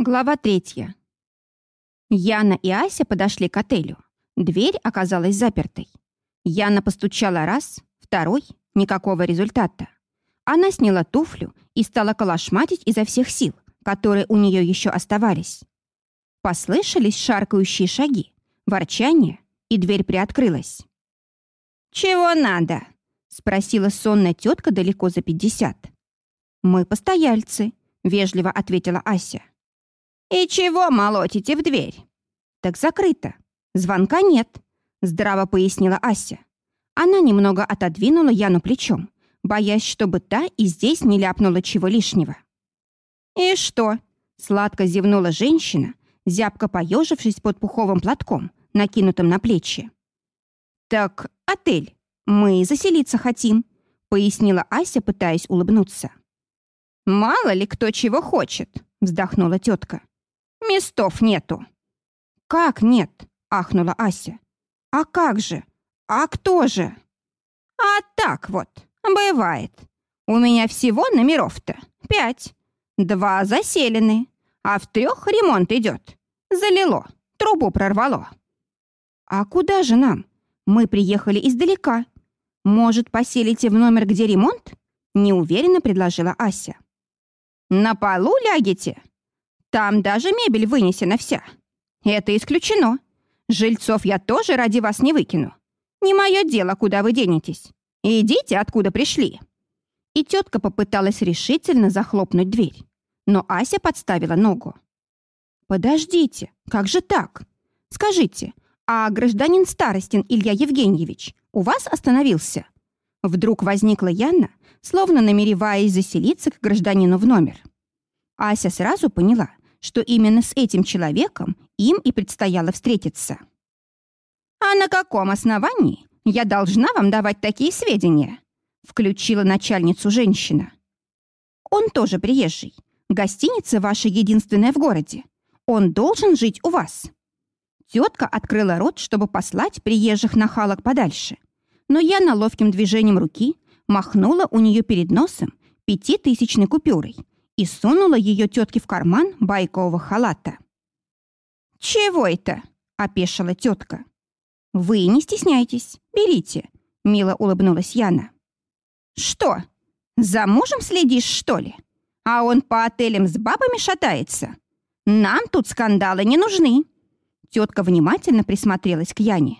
Глава третья. Яна и Ася подошли к отелю. Дверь оказалась запертой. Яна постучала раз, второй — никакого результата. Она сняла туфлю и стала калашматить изо всех сил, которые у нее еще оставались. Послышались шаркающие шаги, ворчание, и дверь приоткрылась. «Чего надо?» — спросила сонная тетка далеко за пятьдесят. «Мы постояльцы», — вежливо ответила Ася. «И чего молотите в дверь?» «Так закрыто. Звонка нет», — здраво пояснила Ася. Она немного отодвинула Яну плечом, боясь, чтобы та и здесь не ляпнула чего лишнего. «И что?» — сладко зевнула женщина, зябко поежившись под пуховым платком, накинутым на плечи. «Так, отель. Мы заселиться хотим», — пояснила Ася, пытаясь улыбнуться. «Мало ли кто чего хочет», — вздохнула тетка. Местов нету». «Как нет?» — ахнула Ася. «А как же? А кто же?» «А так вот, бывает. У меня всего номеров-то пять. Два заселены, а в трех ремонт идет. Залило, трубу прорвало». «А куда же нам? Мы приехали издалека. Может, поселите в номер, где ремонт?» Неуверенно предложила Ася. «На полу лягете?» Там даже мебель вынесена вся. Это исключено. Жильцов я тоже ради вас не выкину. Не мое дело, куда вы денетесь. Идите, откуда пришли». И тетка попыталась решительно захлопнуть дверь. Но Ася подставила ногу. «Подождите, как же так? Скажите, а гражданин Старостин Илья Евгеньевич у вас остановился?» Вдруг возникла Яна, словно намереваясь заселиться к гражданину в номер. Ася сразу поняла, что именно с этим человеком им и предстояло встретиться. «А на каком основании я должна вам давать такие сведения?» включила начальницу женщина. «Он тоже приезжий. Гостиница ваша единственная в городе. Он должен жить у вас». Тетка открыла рот, чтобы послать приезжих нахалок подальше. Но я на ловким движением руки махнула у нее перед носом пятитысячной купюрой и сунула ее тетке в карман байкового халата. «Чего это?» — опешила тетка. «Вы не стесняйтесь, берите», — мило улыбнулась Яна. «Что, за мужем следишь, что ли? А он по отелям с бабами шатается? Нам тут скандалы не нужны». Тетка внимательно присмотрелась к Яне.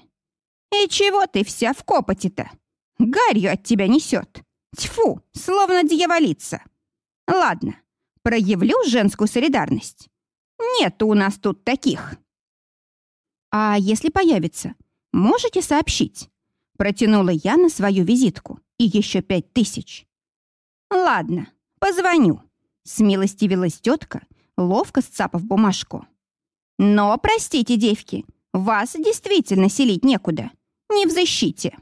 «И чего ты вся в копоте-то? Гарью от тебя несет. Тьфу, словно дьяволица. Ладно, проявлю женскую солидарность. Нет у нас тут таких. А если появится, можете сообщить. Протянула я на свою визитку и еще пять тысяч. Ладно, позвоню. Смилостивилась тетка, ловко сцапав бумажку. Но, простите, девки, вас действительно селить некуда. Не в защите.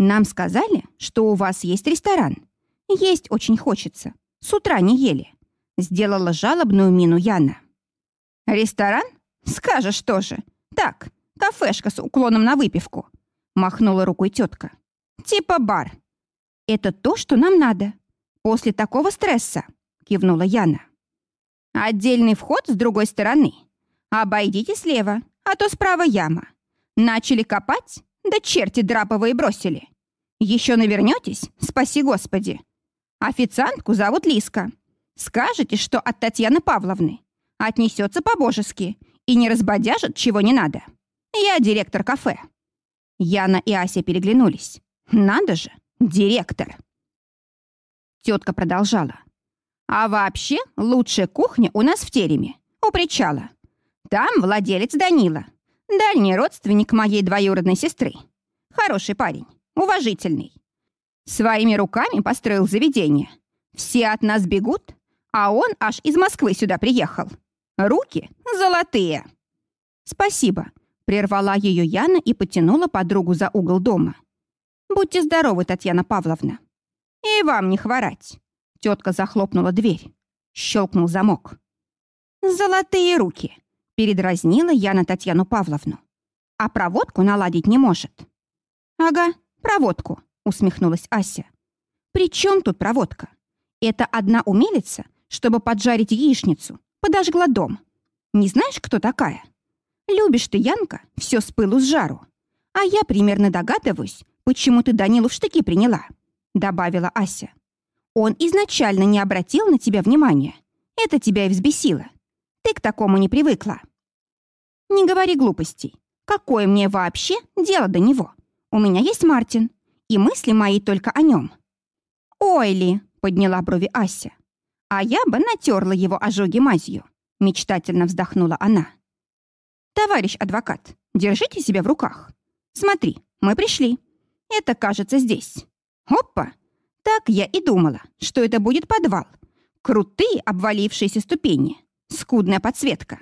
Нам сказали, что у вас есть ресторан. Есть очень хочется. С утра не ели. Сделала жалобную мину Яна. «Ресторан? Скажешь тоже. Так, кафешка с уклоном на выпивку», махнула рукой тетка. «Типа бар». «Это то, что нам надо. После такого стресса», кивнула Яна. «Отдельный вход с другой стороны. Обойдите слева, а то справа яма. Начали копать? Да черти драповые бросили. Еще навернетесь? Спаси Господи. Официантку зовут Лиска. Скажете, что от Татьяны Павловны. Отнесется по-божески и не разбодяжит, чего не надо. Я директор кафе». Яна и Ася переглянулись. «Надо же, директор!» Тетка продолжала. «А вообще лучшая кухня у нас в тереме, у причала. Там владелец Данила, дальний родственник моей двоюродной сестры. Хороший парень, уважительный. Своими руками построил заведение. Все от нас бегут, а он аж из Москвы сюда приехал. Руки золотые. Спасибо, прервала ее Яна и потянула подругу за угол дома. Будьте здоровы, Татьяна Павловна. И вам не хворать. Тетка захлопнула дверь. Щелкнул замок. Золотые руки. Передразнила Яна Татьяну Павловну. А проводку наладить не может. Ага, проводку, усмехнулась Ася. При чем тут проводка? Это одна умелица чтобы поджарить яичницу, Подожгла дом. Не знаешь, кто такая? Любишь ты, Янка, все с пылу с жару. А я примерно догадываюсь, почему ты Данилу в штыки приняла», — добавила Ася. «Он изначально не обратил на тебя внимания. Это тебя и взбесило. Ты к такому не привыкла». «Не говори глупостей. Какое мне вообще дело до него? У меня есть Мартин, и мысли мои только о нем». «Ой ли!» — подняла брови Ася. «А я бы натерла его ожоги мазью», — мечтательно вздохнула она. «Товарищ адвокат, держите себя в руках. Смотри, мы пришли. Это, кажется, здесь. Опа! Так я и думала, что это будет подвал. Крутые обвалившиеся ступени, скудная подсветка.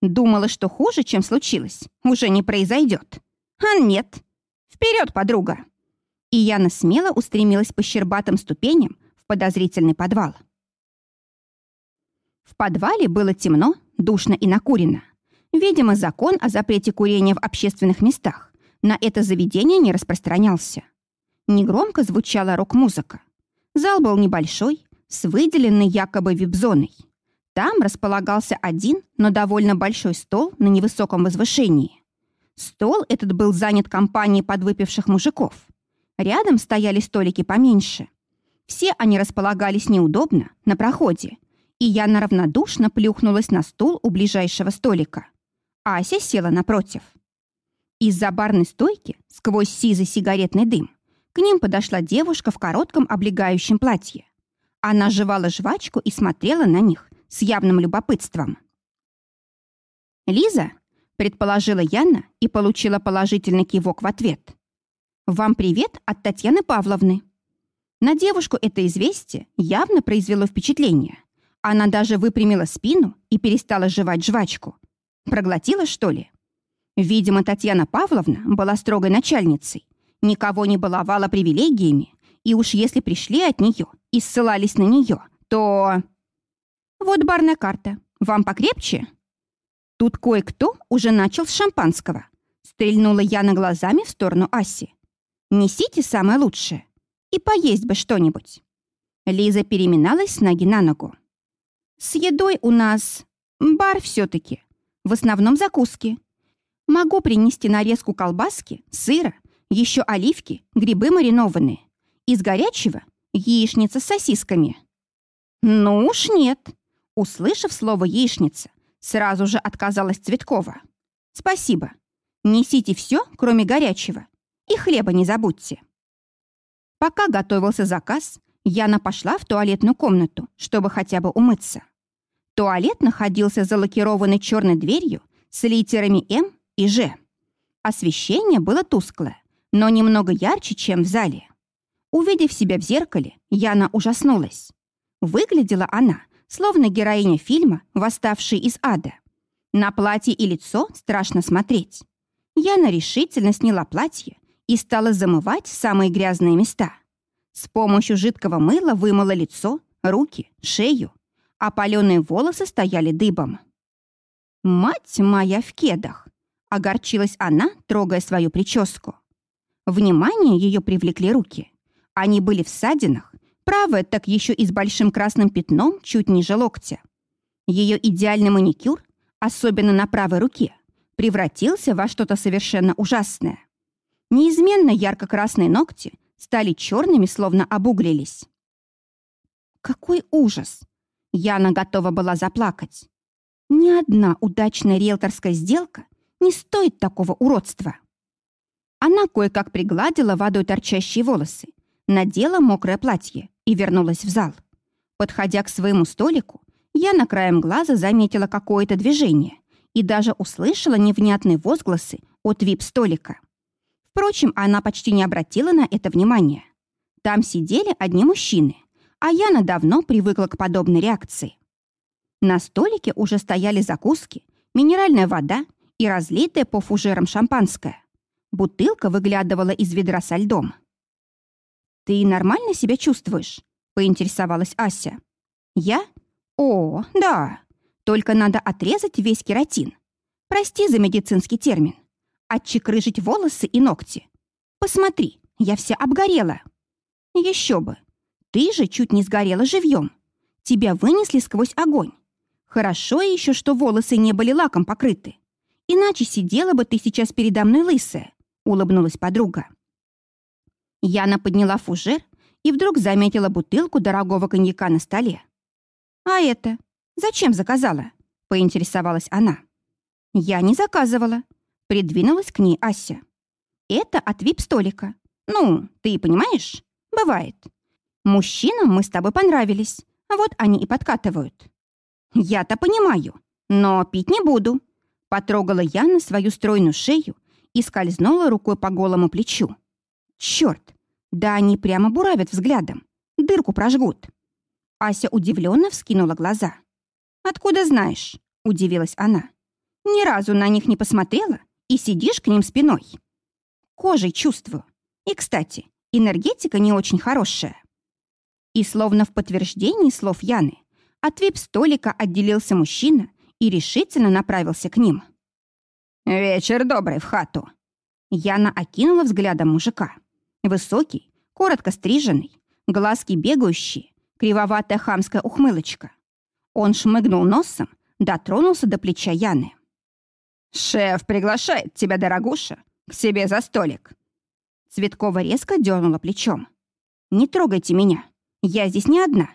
Думала, что хуже, чем случилось, уже не произойдет. А нет. Вперед, подруга!» И Яна смело устремилась по щербатым ступеням в подозрительный подвал. В подвале было темно, душно и накурено. Видимо, закон о запрете курения в общественных местах на это заведение не распространялся. Негромко звучала рок-музыка. Зал был небольшой, с выделенной якобы вип-зоной. Там располагался один, но довольно большой стол на невысоком возвышении. Стол этот был занят компанией подвыпивших мужиков. Рядом стояли столики поменьше. Все они располагались неудобно, на проходе, и я равнодушно плюхнулась на стул у ближайшего столика. Ася села напротив. Из-за барной стойки, сквозь сизый сигаретный дым, к ним подошла девушка в коротком облегающем платье. Она жевала жвачку и смотрела на них с явным любопытством. «Лиза?» — предположила Яна и получила положительный кивок в ответ. «Вам привет от Татьяны Павловны». На девушку это известие явно произвело впечатление. Она даже выпрямила спину и перестала жевать жвачку, Проглотила, что ли? Видимо, Татьяна Павловна была строгой начальницей, никого не баловала привилегиями, и уж если пришли от нее и ссылались на нее, то... Вот барная карта. Вам покрепче? Тут кое-кто уже начал с шампанского. Стрельнула Яна глазами в сторону Аси. Несите самое лучшее. И поесть бы что-нибудь. Лиза переминалась с ноги на ногу. С едой у нас бар все-таки. В основном закуски. Могу принести нарезку колбаски, сыра, еще оливки, грибы маринованные. Из горячего – яичница с сосисками. Ну уж нет. Услышав слово «яичница», сразу же отказалась Цветкова. Спасибо. Несите все, кроме горячего. И хлеба не забудьте. Пока готовился заказ, Яна пошла в туалетную комнату, чтобы хотя бы умыться. Туалет находился за лакированной черной дверью с литерами «М» и «Ж». Освещение было тусклое, но немного ярче, чем в зале. Увидев себя в зеркале, Яна ужаснулась. Выглядела она, словно героиня фильма «Восставший из ада». На платье и лицо страшно смотреть. Яна решительно сняла платье и стала замывать самые грязные места. С помощью жидкого мыла вымыла лицо, руки, шею, а волосы стояли дыбом. «Мать моя в кедах!» — огорчилась она, трогая свою прическу. Внимание ее привлекли руки. Они были в ссадинах, правая так еще и с большим красным пятном чуть ниже локтя. Ее идеальный маникюр, особенно на правой руке, превратился во что-то совершенно ужасное. Неизменно ярко-красные ногти стали черными, словно обуглились. Какой ужас! Яна готова была заплакать. Ни одна удачная риэлторская сделка не стоит такого уродства. Она кое-как пригладила водой торчащие волосы, надела мокрое платье и вернулась в зал. Подходя к своему столику, я на краем глаза заметила какое-то движение и даже услышала невнятные возгласы от вип-столика. Впрочем, она почти не обратила на это внимания. Там сидели одни мужчины, а Яна давно привыкла к подобной реакции. На столике уже стояли закуски, минеральная вода и разлитая по фужерам шампанское. Бутылка выглядывала из ведра со льдом. «Ты нормально себя чувствуешь?» — поинтересовалась Ася. «Я? О, да. Только надо отрезать весь кератин. Прости за медицинский термин. Отчекрыжить волосы и ногти. Посмотри, я вся обгорела». «Еще бы. Ты же чуть не сгорела живьем. Тебя вынесли сквозь огонь. Хорошо еще, что волосы не были лаком покрыты. Иначе сидела бы ты сейчас передо мной лысая, улыбнулась подруга. Яна подняла фужер и вдруг заметила бутылку дорогого коньяка на столе. «А это? Зачем заказала?» — поинтересовалась она. «Я не заказывала», — придвинулась к ней Ася. «Это от вип-столика. Ну, ты понимаешь? Бывает. Мужчинам мы с тобой понравились, вот они и подкатывают». «Я-то понимаю, но пить не буду», — потрогала Яна свою стройную шею и скользнула рукой по голому плечу. «Черт, да они прямо буравят взглядом. Дырку прожгут. Ася удивленно вскинула глаза. «Откуда знаешь?» — удивилась она. «Ни разу на них не посмотрела и сидишь к ним спиной». «Кожей чувствую. И, кстати, энергетика не очень хорошая». И словно в подтверждении слов Яны, от вип-столика отделился мужчина и решительно направился к ним. «Вечер добрый в хату!» Яна окинула взглядом мужика. Высокий, коротко стриженный, глазки бегающие, кривоватая хамская ухмылочка. Он шмыгнул носом, дотронулся до плеча Яны. «Шеф приглашает тебя, дорогуша, к себе за столик». Цветкова резко дернула плечом. «Не трогайте меня. Я здесь не одна.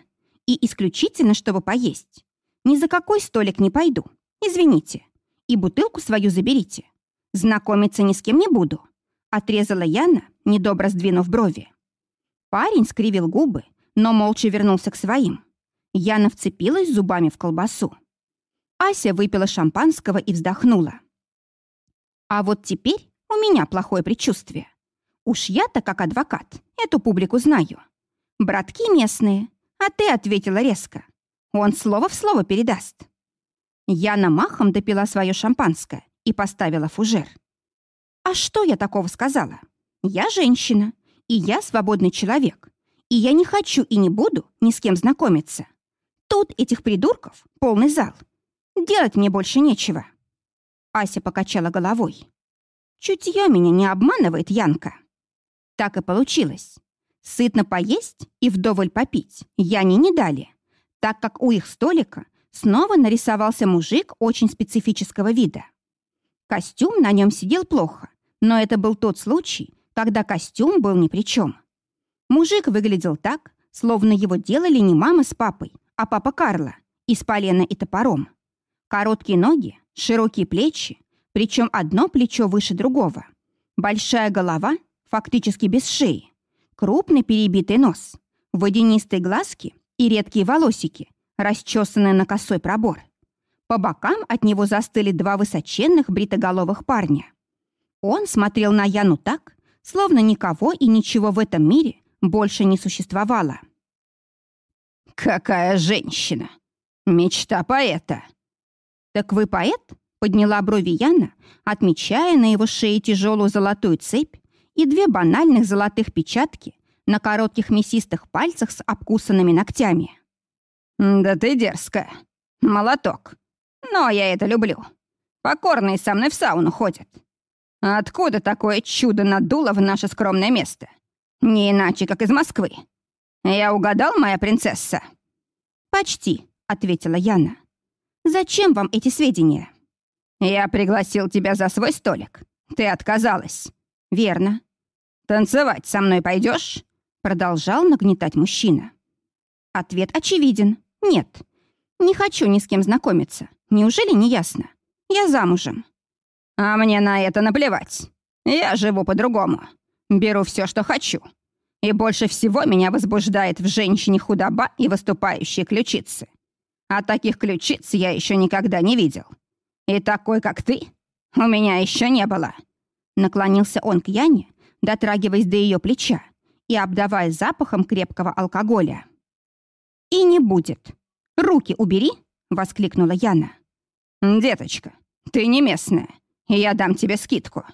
И исключительно, чтобы поесть. Ни за какой столик не пойду. Извините. И бутылку свою заберите. Знакомиться ни с кем не буду. Отрезала Яна, недобро сдвинув брови. Парень скривил губы, но молча вернулся к своим. Яна вцепилась зубами в колбасу. Ася выпила шампанского и вздохнула. А вот теперь у меня плохое предчувствие. Уж я-то, как адвокат, эту публику знаю. Братки местные, а ты ответила резко. Он слово в слово передаст. Яна махом допила свое шампанское и поставила фужер. А что я такого сказала? Я женщина, и я свободный человек, и я не хочу и не буду ни с кем знакомиться. Тут этих придурков полный зал. Делать мне больше нечего. Ася покачала головой. Чутье меня не обманывает, Янка. Так и получилось. Сытно поесть и вдоволь попить Яне не дали, так как у их столика снова нарисовался мужик очень специфического вида. Костюм на нем сидел плохо, но это был тот случай, когда костюм был ни при чем. Мужик выглядел так, словно его делали не мама с папой, а папа Карла, из полена и топором. Короткие ноги, широкие плечи, причем одно плечо выше другого. Большая голова, фактически без шеи. Крупный перебитый нос, водянистые глазки и редкие волосики, расчесанные на косой пробор. По бокам от него застыли два высоченных бритоголовых парня. Он смотрел на Яну так, словно никого и ничего в этом мире больше не существовало. «Какая женщина! Мечта поэта!» «Так вы поэт?» — подняла брови Яна, отмечая на его шее тяжелую золотую цепь и две банальных золотых печатки на коротких мясистых пальцах с обкусанными ногтями. «Да ты дерзкая! Молоток! Но я это люблю! Покорные со мной в сауну ходят! Откуда такое чудо надуло в наше скромное место? Не иначе, как из Москвы. Я угадал, моя принцесса?» «Почти», — ответила Яна. «Зачем вам эти сведения?» «Я пригласил тебя за свой столик. Ты отказалась». «Верно». «Танцевать со мной пойдешь? Продолжал нагнетать мужчина. Ответ очевиден. Нет. Не хочу ни с кем знакомиться. Неужели не ясно? Я замужем. А мне на это наплевать. Я живу по-другому. Беру все, что хочу. И больше всего меня возбуждает в женщине худоба и выступающие ключицы. А таких ключиц я еще никогда не видел. И такой, как ты, у меня еще не было. Наклонился он к Яне, дотрагиваясь до ее плеча и обдавая запахом крепкого алкоголя. «И не будет. Руки убери!» — воскликнула Яна. «Деточка, ты не местная и я дам тебе скидку.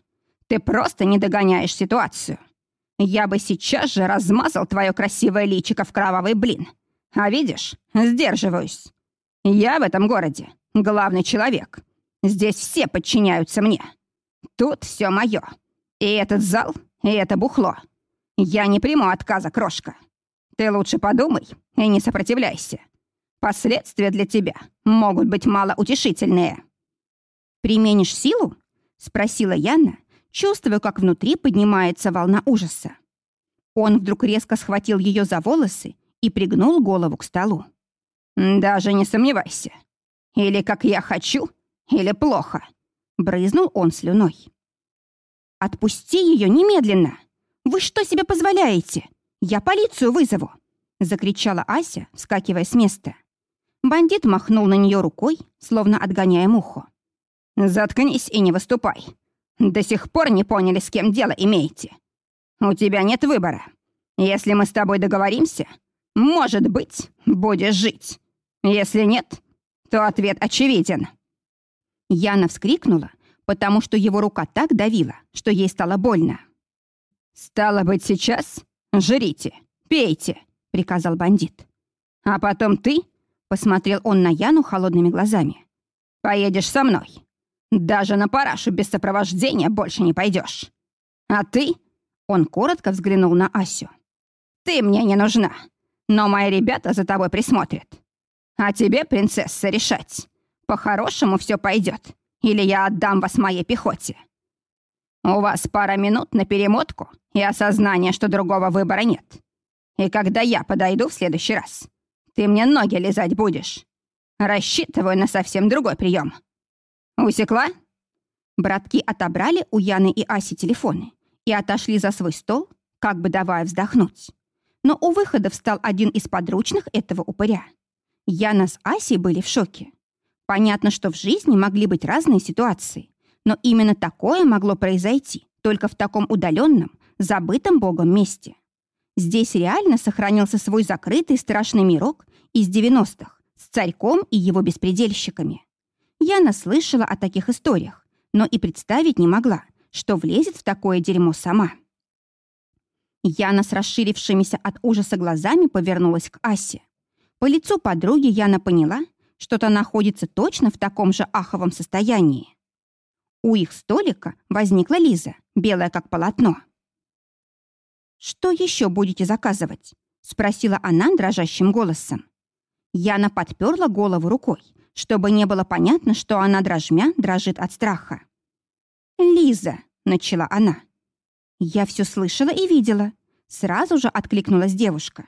Ты просто не догоняешь ситуацию. Я бы сейчас же размазал твое красивое личико в кровавый блин. А видишь, сдерживаюсь. Я в этом городе главный человек. Здесь все подчиняются мне. Тут все мое. И этот зал, и это бухло. Я не приму отказа, крошка. Ты лучше подумай и не сопротивляйся. Последствия для тебя могут быть малоутешительные». «Применишь силу?» — спросила Яна, чувствуя, как внутри поднимается волна ужаса. Он вдруг резко схватил ее за волосы и пригнул голову к столу. «Даже не сомневайся. Или как я хочу, или плохо», — брызнул он слюной. «Отпусти ее немедленно! Вы что себе позволяете? Я полицию вызову!» — закричала Ася, вскакивая с места. Бандит махнул на нее рукой, словно отгоняя муху. «Заткнись и не выступай. До сих пор не поняли, с кем дело имеете. У тебя нет выбора. Если мы с тобой договоримся, может быть, будешь жить. Если нет, то ответ очевиден». Яна вскрикнула, потому что его рука так давила, что ей стало больно. «Стало быть, сейчас жрите, пейте», — приказал бандит. «А потом ты», — посмотрел он на Яну холодными глазами, — «поедешь со мной. Даже на парашу без сопровождения больше не пойдешь. А ты...» Он коротко взглянул на Асю. «Ты мне не нужна, но мои ребята за тобой присмотрят. А тебе, принцесса, решать. По-хорошему все пойдет, или я отдам вас моей пехоте. У вас пара минут на перемотку и осознание, что другого выбора нет. И когда я подойду в следующий раз, ты мне ноги лизать будешь. Рассчитываю на совсем другой прием. «Усекла?» Братки отобрали у Яны и Аси телефоны и отошли за свой стол, как бы давая вздохнуть. Но у выхода встал один из подручных этого упыря. Яна с Асей были в шоке. Понятно, что в жизни могли быть разные ситуации, но именно такое могло произойти только в таком удаленном, забытом Богом месте. Здесь реально сохранился свой закрытый страшный мирок из 90-х с царьком и его беспредельщиками. Я наслышала о таких историях, но и представить не могла, что влезет в такое дерьмо сама. Яна с расширившимися от ужаса глазами повернулась к Асе. По лицу подруги Яна поняла, что та находится точно в таком же аховом состоянии. У их столика возникла Лиза, белая как полотно. «Что еще будете заказывать?» — спросила она дрожащим голосом. Яна подперла голову рукой, чтобы не было понятно, что она дрожмя дрожит от страха. «Лиза», — начала она. «Я все слышала и видела», — сразу же откликнулась девушка.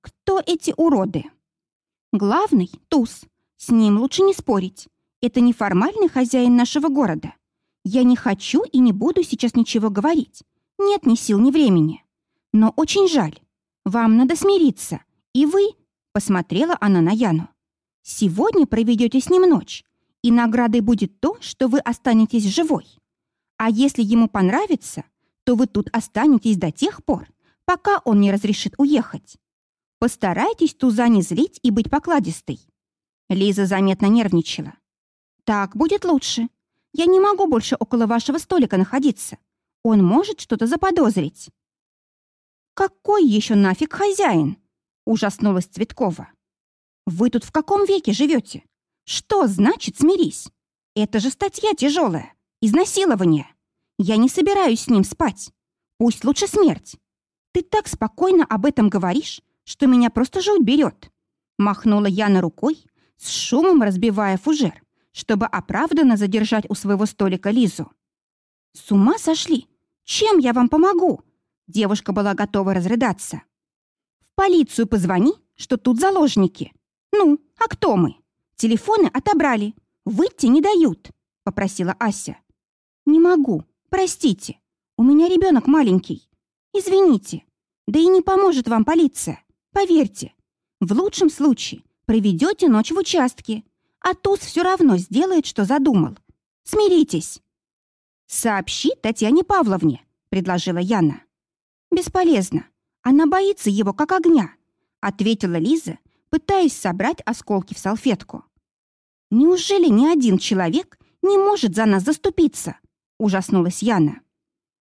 «Кто эти уроды?» «Главный — Туз. С ним лучше не спорить. Это неформальный хозяин нашего города. Я не хочу и не буду сейчас ничего говорить. Нет ни сил, ни времени. Но очень жаль. Вам надо смириться. И вы...» — посмотрела она на Яну. Сегодня проведете с ним ночь, и наградой будет то, что вы останетесь живой. А если ему понравится, то вы тут останетесь до тех пор, пока он не разрешит уехать. Постарайтесь туза не злить и быть покладистой. Лиза заметно нервничала. Так будет лучше. Я не могу больше около вашего столика находиться. Он может что-то заподозрить. Какой еще нафиг хозяин? Ужаснулась Цветкова. Вы тут в каком веке живете? Что значит смирись? Это же статья тяжелая. Изнасилование. Я не собираюсь с ним спать. Пусть лучше смерть. Ты так спокойно об этом говоришь, что меня просто жуть берет. Махнула Яна рукой, с шумом разбивая фужер, чтобы оправданно задержать у своего столика Лизу. «С ума сошли? Чем я вам помогу?» Девушка была готова разрыдаться. «В полицию позвони, что тут заложники. «Ну, а кто мы? Телефоны отобрали. Выйти не дают», — попросила Ася. «Не могу. Простите. У меня ребенок маленький. Извините. Да и не поможет вам полиция. Поверьте. В лучшем случае проведете ночь в участке, а Туз все равно сделает, что задумал. Смиритесь». «Сообщи Татьяне Павловне», — предложила Яна. «Бесполезно. Она боится его как огня», — ответила Лиза, пытаясь собрать осколки в салфетку. «Неужели ни один человек не может за нас заступиться?» — ужаснулась Яна.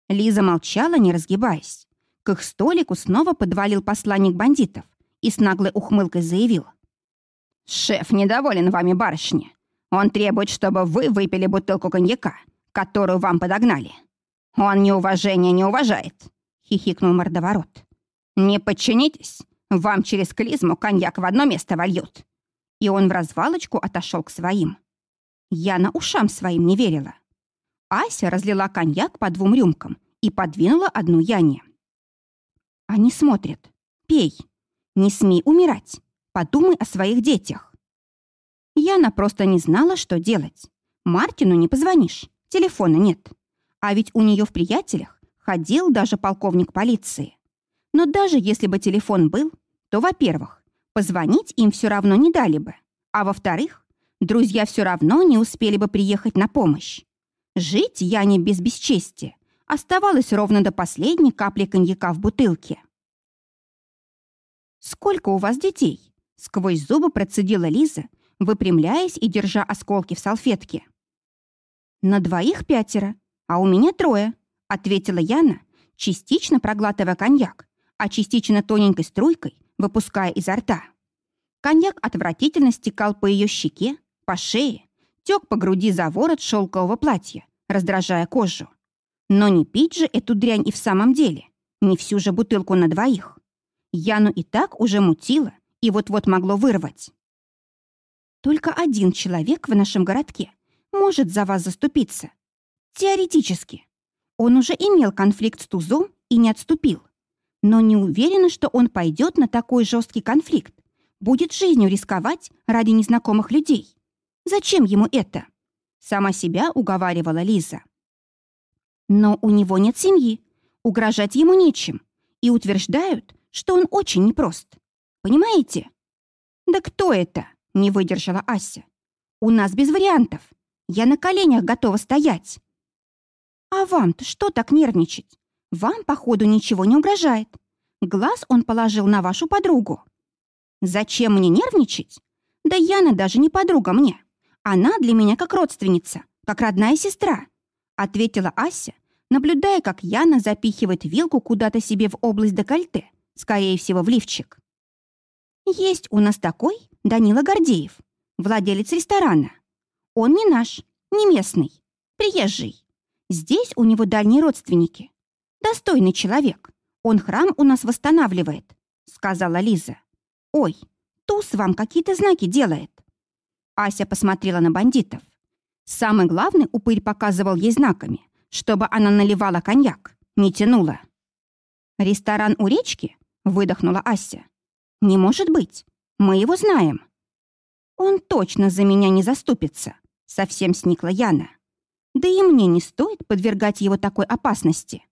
Лиза молчала, не разгибаясь. К их столику снова подвалил посланник бандитов и с наглой ухмылкой заявил. «Шеф недоволен вами, барышня. Он требует, чтобы вы выпили бутылку коньяка, которую вам подогнали. Он неуважения не уважает», — хихикнул мордоворот. «Не подчинитесь, вам через клизму коньяк в одно место вольют, И он в развалочку отошел к своим. Я на ушам своим не верила. Ася разлила коньяк по двум рюмкам и подвинула одну Яне. Они смотрят. Пей. Не смей умирать. Подумай о своих детях. Яна просто не знала, что делать. Мартину не позвонишь, телефона нет. А ведь у нее в приятелях ходил даже полковник полиции. Но даже если бы телефон был, то, во-первых, позвонить им все равно не дали бы, а во-вторых, друзья все равно не успели бы приехать на помощь. Жить Яне без бесчестия оставалось ровно до последней капли коньяка в бутылке. «Сколько у вас детей?» — сквозь зубы процедила Лиза, выпрямляясь и держа осколки в салфетке. «На двоих пятеро, а у меня трое», — ответила Яна, частично проглатывая коньяк, а частично тоненькой струйкой выпуская изо рта. Коньяк отвратительно стекал по ее щеке, по шее, тек по груди за ворот шелкового платья, раздражая кожу. Но не пить же эту дрянь и в самом деле, не всю же бутылку на двоих. Яну и так уже мутило и вот-вот могло вырвать. Только один человек в нашем городке может за вас заступиться. Теоретически. Он уже имел конфликт с Тузом и не отступил. Но не уверена, что он пойдет на такой жесткий конфликт. Будет жизнью рисковать ради незнакомых людей. Зачем ему это? Сама себя уговаривала Лиза. Но у него нет семьи, угрожать ему нечем. И утверждают, что он очень непрост. Понимаете? Да кто это? Не выдержала Ася. У нас без вариантов. Я на коленях готова стоять. А вам-то что так нервничать? Вам, походу, ничего не угрожает. Глаз он положил на вашу подругу. Зачем мне нервничать? Да Яна даже не подруга мне. Она для меня как родственница, как родная сестра, ответила Ася, наблюдая, как Яна запихивает вилку куда-то себе в область декольте, скорее всего, в лифчик. Есть у нас такой Данила Гордеев, владелец ресторана. Он не наш, не местный, приезжий. Здесь у него дальние родственники. Достойный человек. Он храм у нас восстанавливает», — сказала Лиза. «Ой, Туз вам какие-то знаки делает». Ася посмотрела на бандитов. Самый главный упырь показывал ей знаками, чтобы она наливала коньяк, не тянула. «Ресторан у речки?» — выдохнула Ася. «Не может быть. Мы его знаем». «Он точно за меня не заступится», — совсем сникла Яна. «Да и мне не стоит подвергать его такой опасности».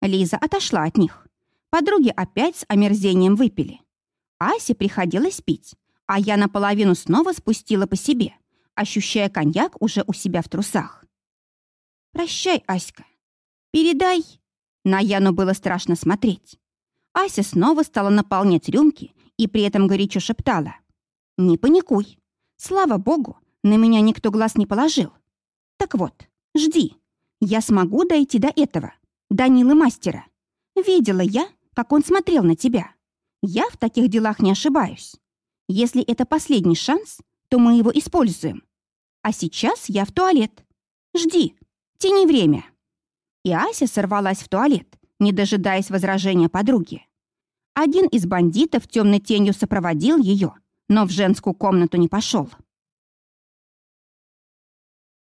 Лиза отошла от них. Подруги опять с омерзением выпили. Асе приходилось пить, а я наполовину снова спустила по себе, ощущая коньяк уже у себя в трусах. «Прощай, Аська. Передай...» На Яну было страшно смотреть. Ася снова стала наполнять рюмки и при этом горячо шептала. «Не паникуй. Слава богу, на меня никто глаз не положил. Так вот, жди. Я смогу дойти до этого. Данилы Мастера. Видела я, как он смотрел на тебя. Я в таких делах не ошибаюсь. Если это последний шанс, то мы его используем. А сейчас я в туалет. Жди, тяни время». И Ася сорвалась в туалет, не дожидаясь возражения подруги. Один из бандитов темной тенью сопроводил ее, но в женскую комнату не пошел.